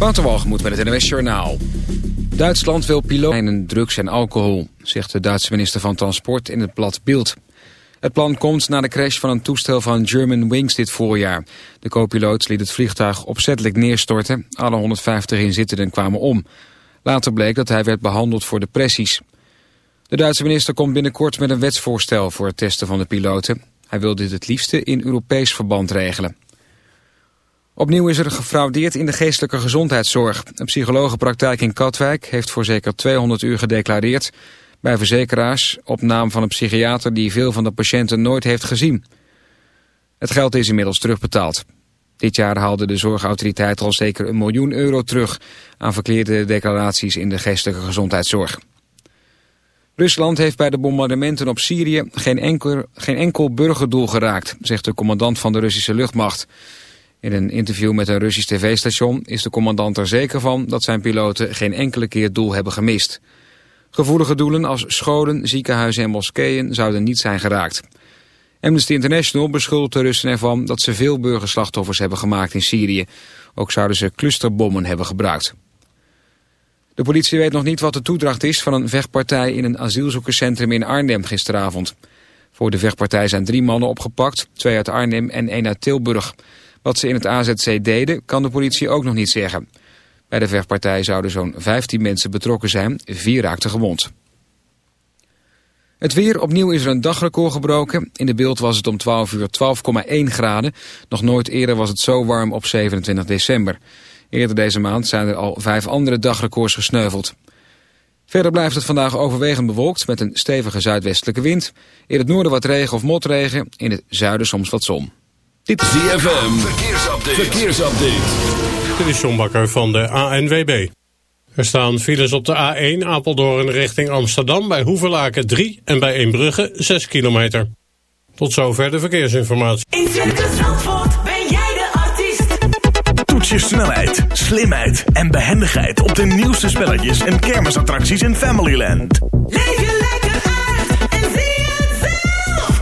Waterwalgemoed met het NWS Journaal. Duitsland wil piloten drugs en alcohol, zegt de Duitse minister van Transport in het blad Bild. Het plan komt na de crash van een toestel van German Wings dit voorjaar. De co-piloot liet het vliegtuig opzettelijk neerstorten. Alle 150 inzittenden kwamen om. Later bleek dat hij werd behandeld voor depressies. De Duitse minister komt binnenkort met een wetsvoorstel voor het testen van de piloten. Hij wil dit het liefste in Europees verband regelen. Opnieuw is er gefraudeerd in de geestelijke gezondheidszorg. Een psychologenpraktijk in Katwijk heeft voor zeker 200 uur gedeclareerd... bij verzekeraars op naam van een psychiater die veel van de patiënten nooit heeft gezien. Het geld is inmiddels terugbetaald. Dit jaar haalde de zorgautoriteit al zeker een miljoen euro terug... aan verkeerde declaraties in de geestelijke gezondheidszorg. Rusland heeft bij de bombardementen op Syrië geen enkel, geen enkel burgerdoel geraakt... zegt de commandant van de Russische luchtmacht... In een interview met een Russisch tv-station is de commandant er zeker van dat zijn piloten geen enkele keer doel hebben gemist. Gevoelige doelen als scholen, ziekenhuizen en moskeeën zouden niet zijn geraakt. Amnesty International beschuldigt de Russen ervan dat ze veel burgerslachtoffers hebben gemaakt in Syrië. Ook zouden ze clusterbommen hebben gebruikt. De politie weet nog niet wat de toedracht is van een vechtpartij in een asielzoekerscentrum in Arnhem gisteravond. Voor de vechtpartij zijn drie mannen opgepakt, twee uit Arnhem en één uit Tilburg. Wat ze in het AZC deden, kan de politie ook nog niet zeggen. Bij de vechtpartij zouden zo'n 15 mensen betrokken zijn, vier raakten gewond. Het weer, opnieuw is er een dagrecord gebroken. In de beeld was het om 12 uur 12,1 graden. Nog nooit eerder was het zo warm op 27 december. Eerder deze maand zijn er al vijf andere dagrecords gesneuveld. Verder blijft het vandaag overwegend bewolkt met een stevige zuidwestelijke wind. In het noorden wat regen of motregen, in het zuiden soms wat zon. Dit is ZFM, verkeersupdate. verkeersupdate. Dit is John Bakker van de ANWB. Er staan files op de A1 Apeldoorn richting Amsterdam bij Hoevelaken 3 en bij Eembrugge 6 kilometer. Tot zover de verkeersinformatie. In Circus Zandvoort ben jij de artiest. Toets je snelheid, slimheid en behendigheid op de nieuwste spelletjes en kermisattracties in Familyland. Leef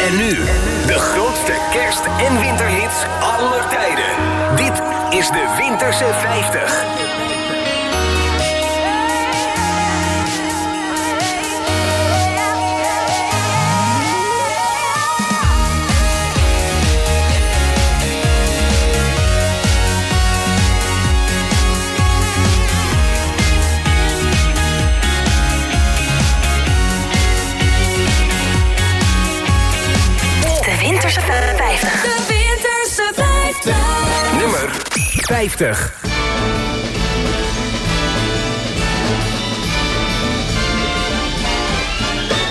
En nu, de grootste kerst- en winterhits aller tijden. Dit is de Winterse 50. 50.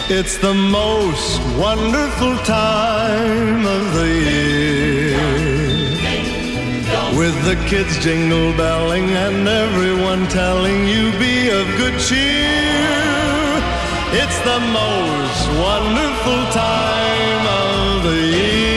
It's the most wonderful time of the year. With the kids jingle belling and everyone telling you be of good cheer. It's the most wonderful time of the year.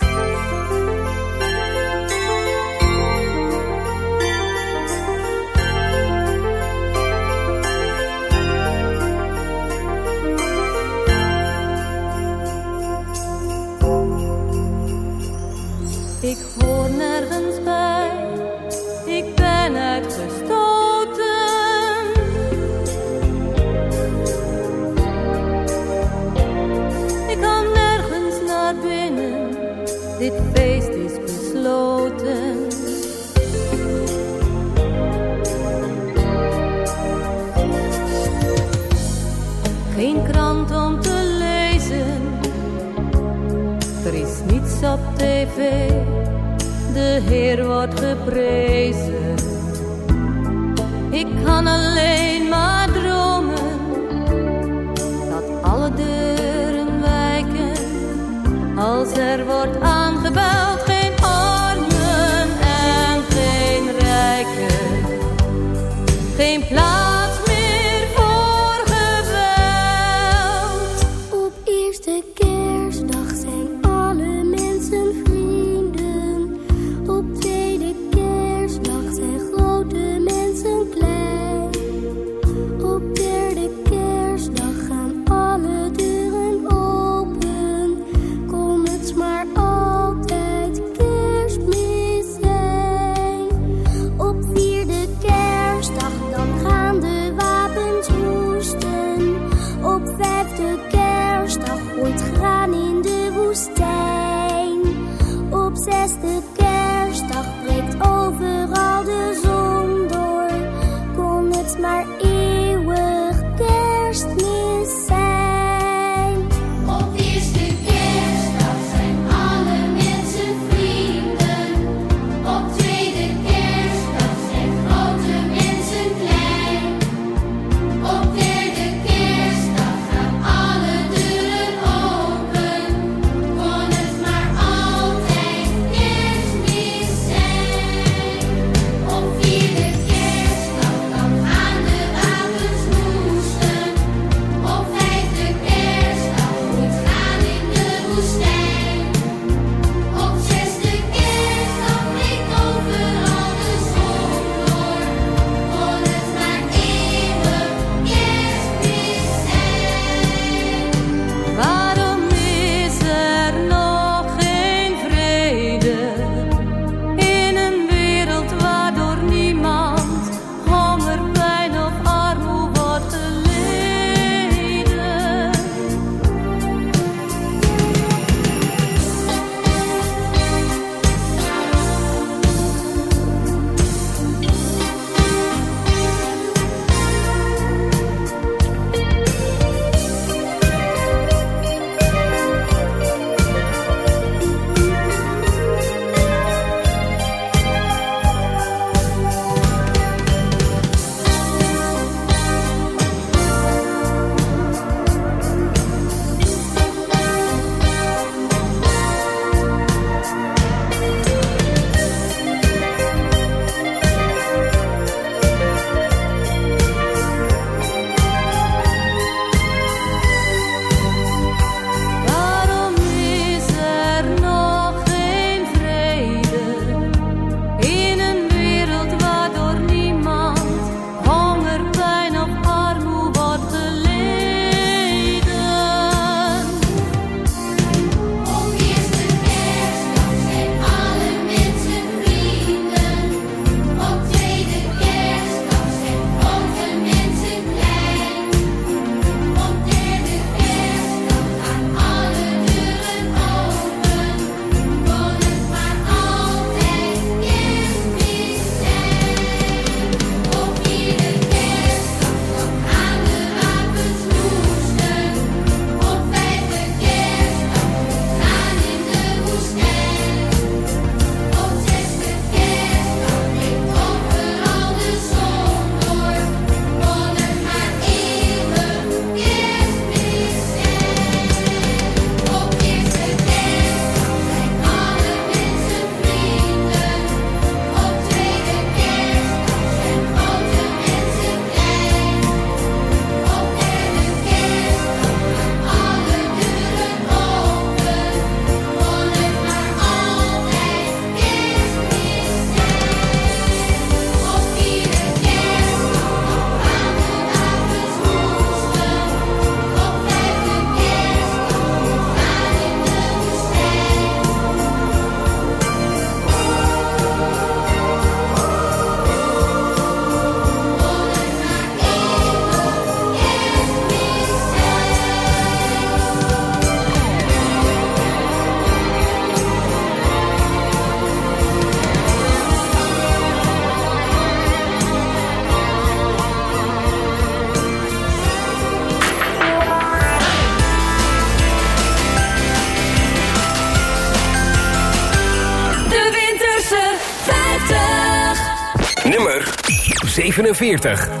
Dit feest is besloten. Geen krant om te lezen. Er is niets op tv, de Heer wordt geprezen. Ik kan alleen maar dromen dat alle wijken als er wordt aangebeld. Geen armen en geen rijken, geen plaats 47.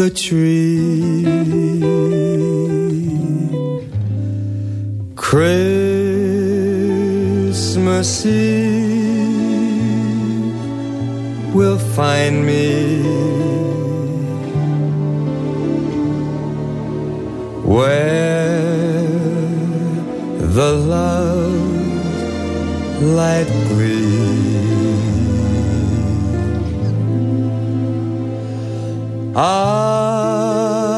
the tree. Christmas Eve will find me where the love light I'll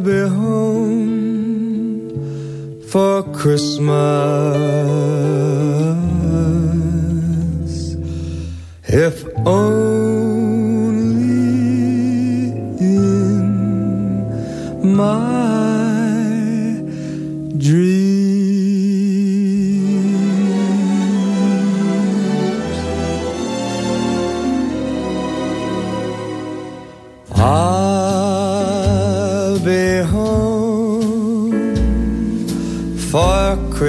be home for Christmas if only.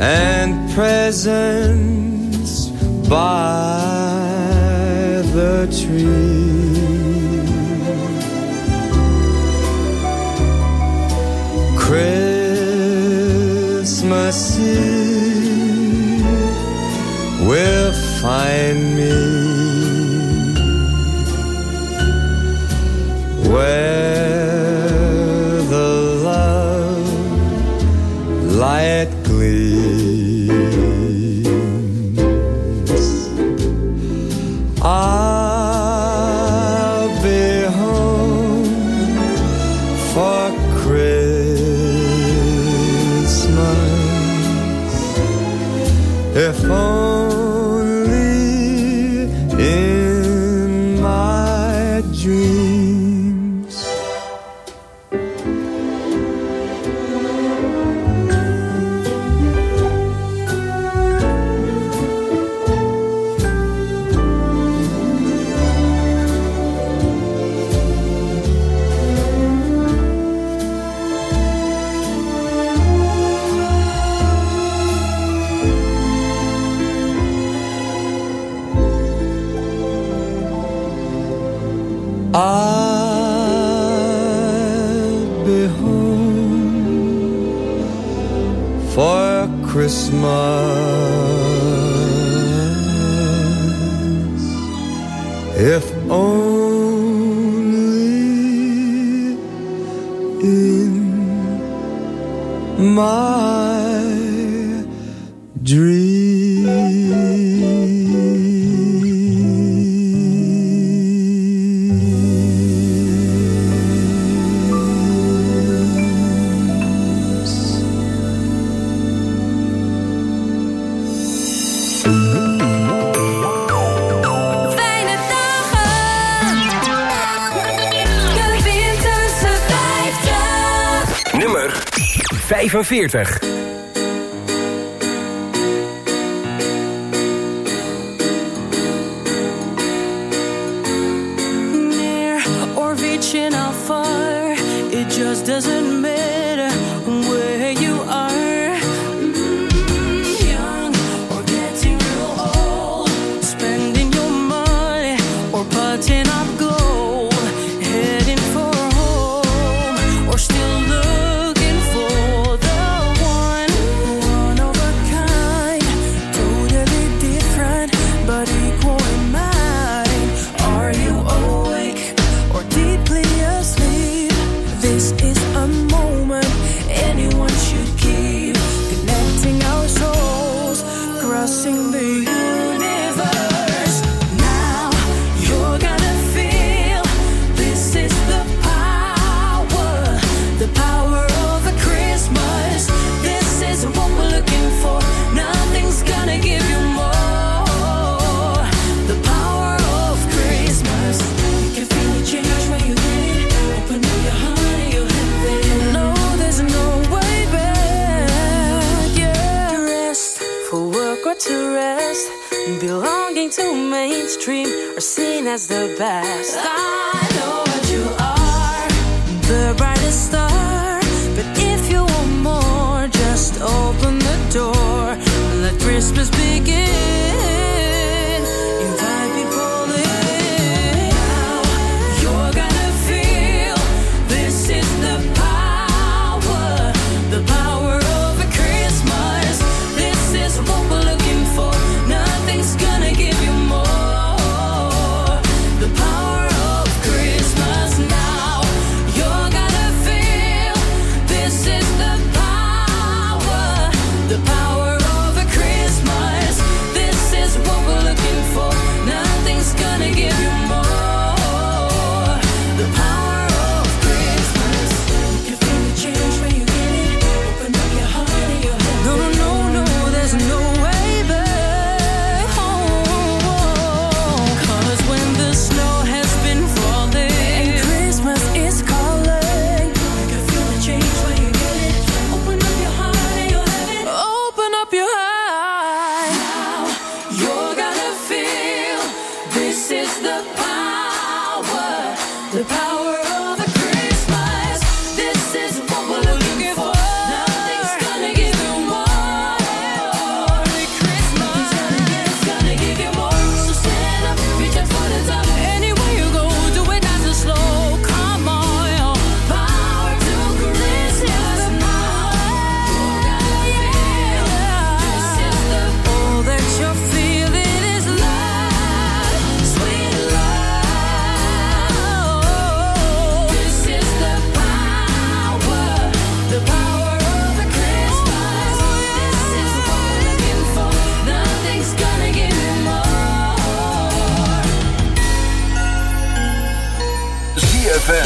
and presents by the tree. Christmas Eve will find me where. my dream. 45. the best. I know what you are, the brightest star. But if you want more, just open the door. Let Christmas begin.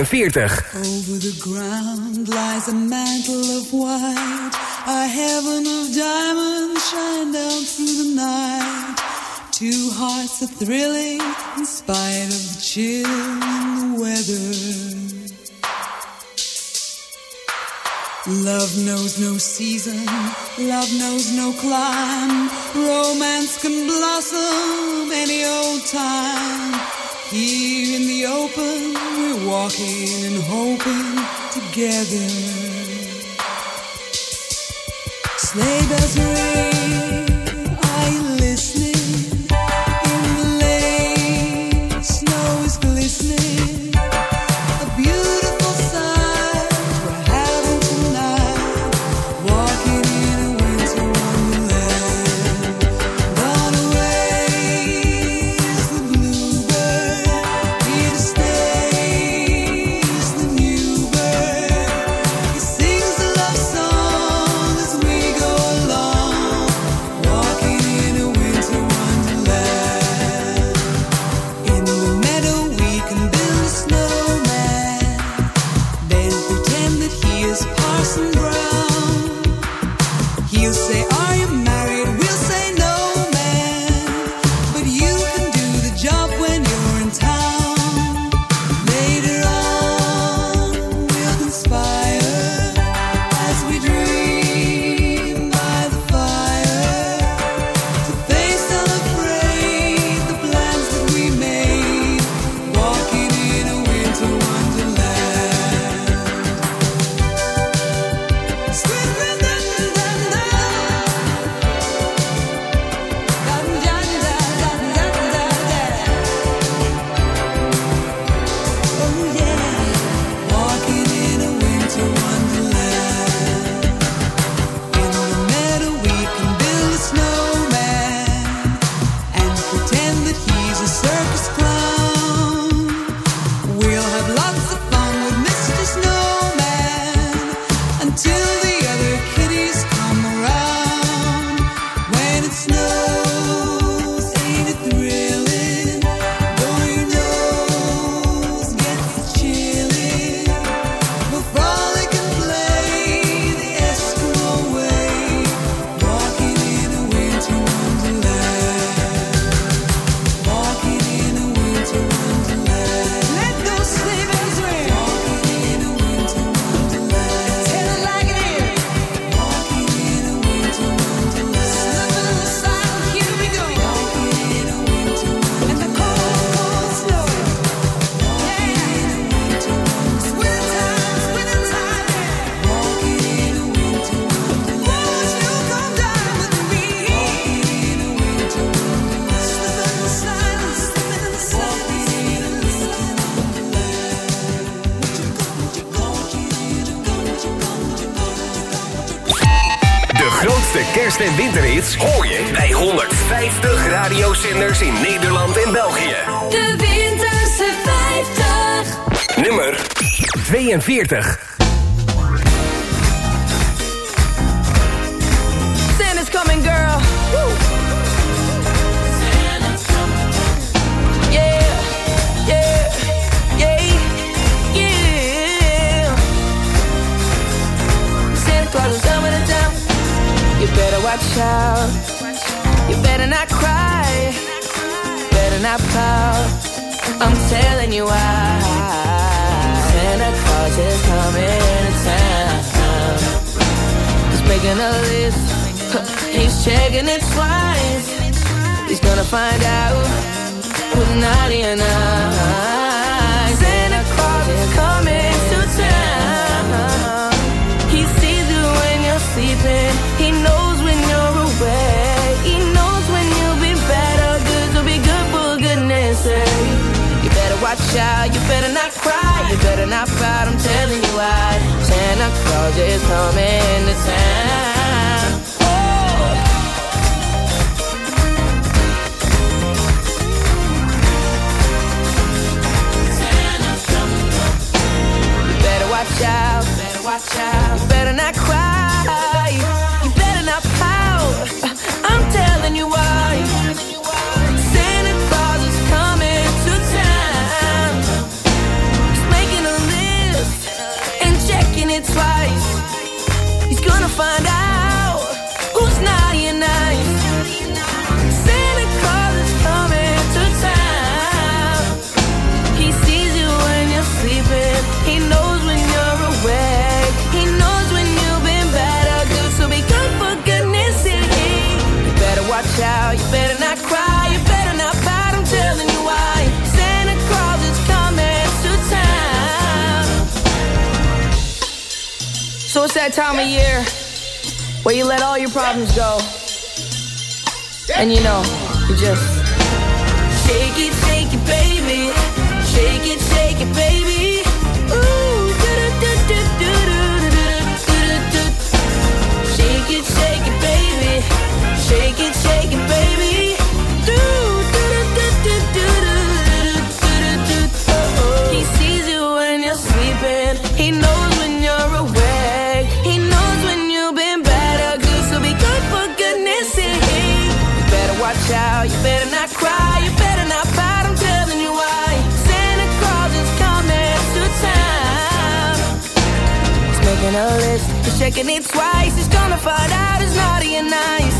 Over the ground lies a mantle of white. A heaven of diamonds shine down through the night. Two hearts are thrilling in spite of the chill in the weather. Love knows no season, love knows no climb. Romance can blossom any old time. Here in the open, we're walking and hoping together. Sleigh bells ring. radiozenders in Nederland en België. De Winterse 50. Nummer 42. the list. He's checking it twice. He's gonna find out with Naughty and I. Santa Claus is coming to town. He sees you when you're sleeping. He knows when you're away. He knows when you'll be better. Good will be good for goodness sake. You better watch out. You better not cry. You better not fight. I'm telling you why love is coming to town. You better watch out. You better not cry, you better not pout. I'm telling you what. that time of year where you let all your problems go. And you know, you just shake it, shake it, baby. Shake it, shake it, baby. Ooh, Shake it, shake it, baby. Shake it, shake it, baby. a list. He's checking it twice. He's gonna find out it's naughty and nice.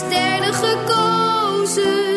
sterren gekozen.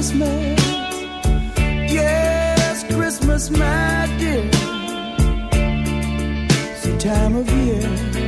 Christmas. Yes, Christmas, my dear. It's the time of year.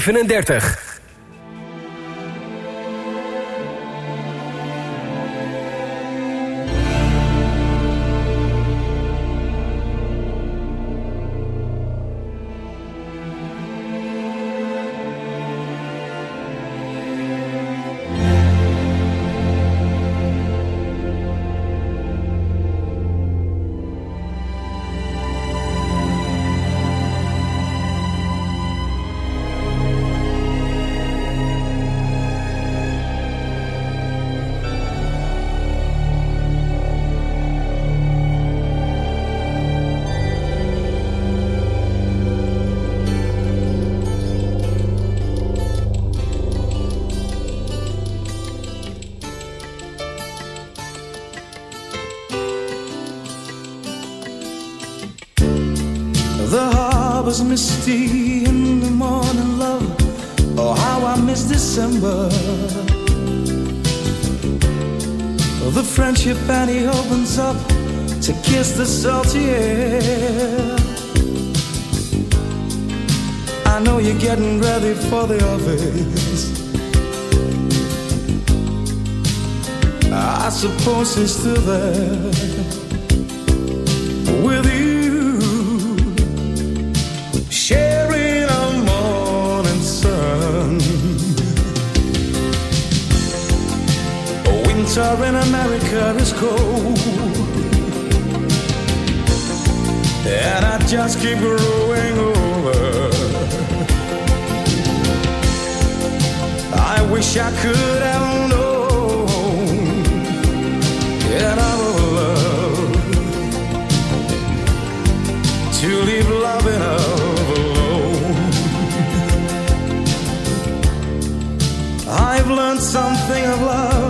37. Misty in the morning, love. Oh, how I miss December. The friendship and opens up to kiss the salty air. I know you're getting ready for the office. I suppose he's still there Winter in America is cold, and I just keep growing over. I wish I could have known that I would love to leave loving alone. I've learned something of love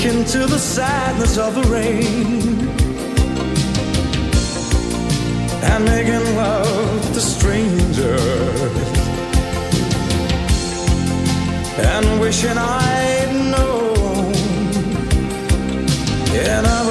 I wake into the sadness of the rain. And making love to strangers. And wishing I'd known another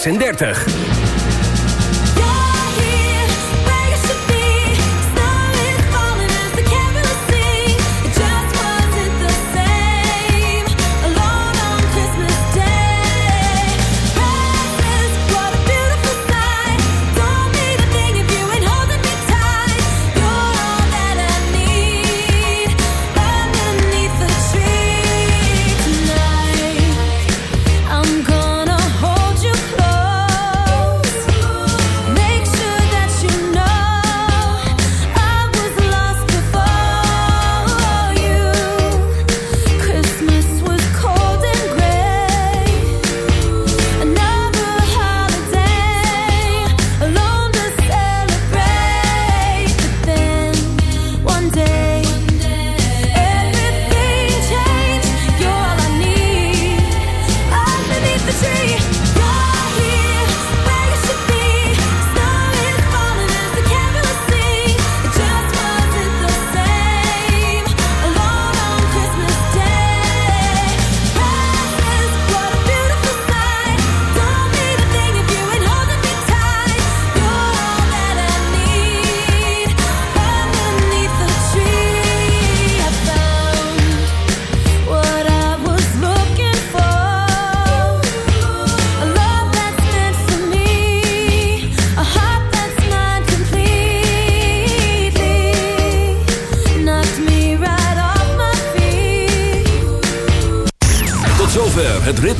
36.